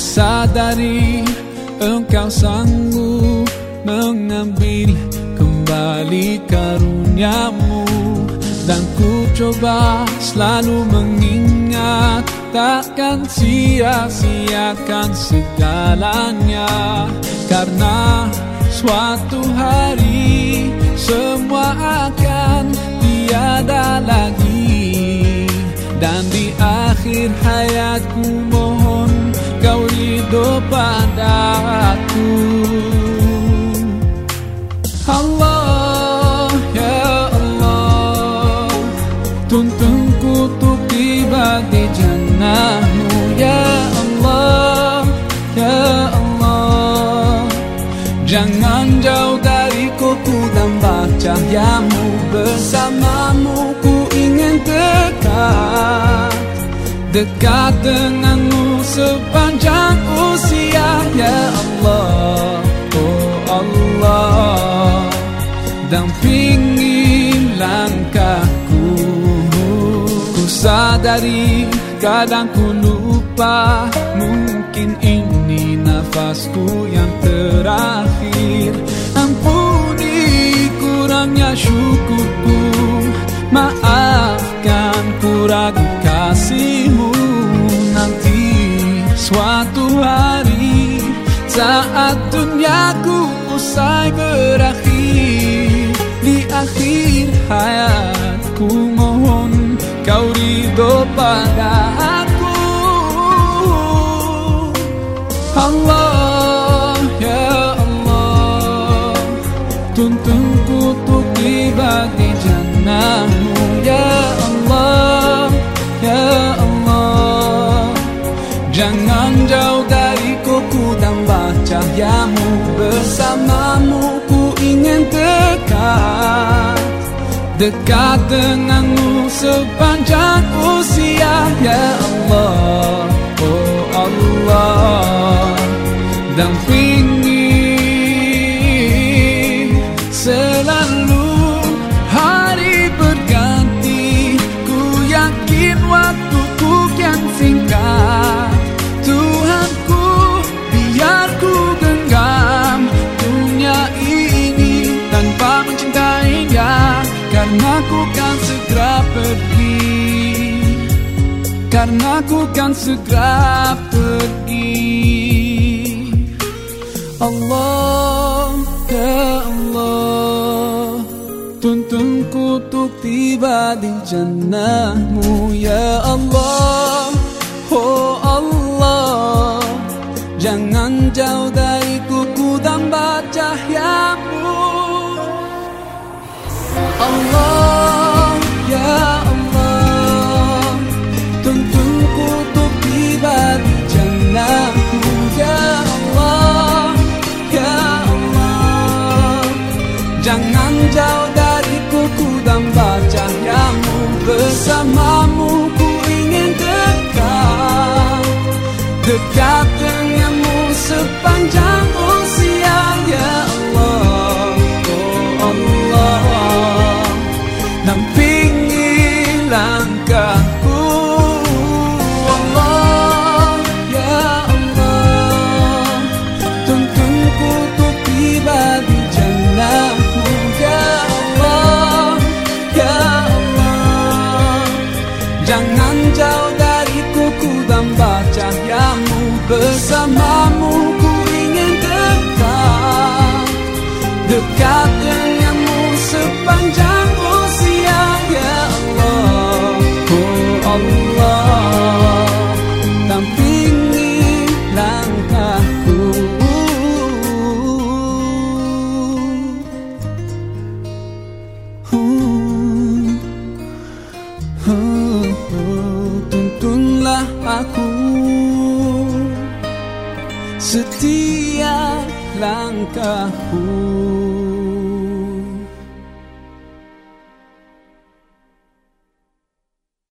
Sadari engkau sanggup mengambil kembali karuniamu. Dan ku coba selalu mengingat Takkan sia-siakan segalanya. Karena suatu hari semua akan tiada lagi. Dan di akhir hayatku Jangan jauh dariku ku tambah cahayamu Bersamamu ku ingin dekat. Dekat denganmu sepanjang usia. Ya Allah, oh Allah. Dampingi langkahku. Ku sadari kadang ku lupa nafasku yang terakhir. Ampuni kurangnya syukurku. Maafkan ku ragu kasihmu. Nanti suatu hari Saat duniaku usai berakhir Di akhir hayatku mohon Kau ridho pada aku. Allah Tuntunku untuk tiba di jannahmu Ya Allah ya Allah. Jangan jauh dariku ku tambah cahayamu Bersamamu ku ingin dekat Dekat denganmu sepanjang usia Karena ku kan segera pergi. Allah ya Allah Tuntunku untuk tiba di jannahmu Ya Allah. Oh Bersamamu ku ingin dekat Dekat denganmu sepanjang usia Ya Allah, oh Allah Dampingi langkahku Hmm. Oh, oh, setiap langkahku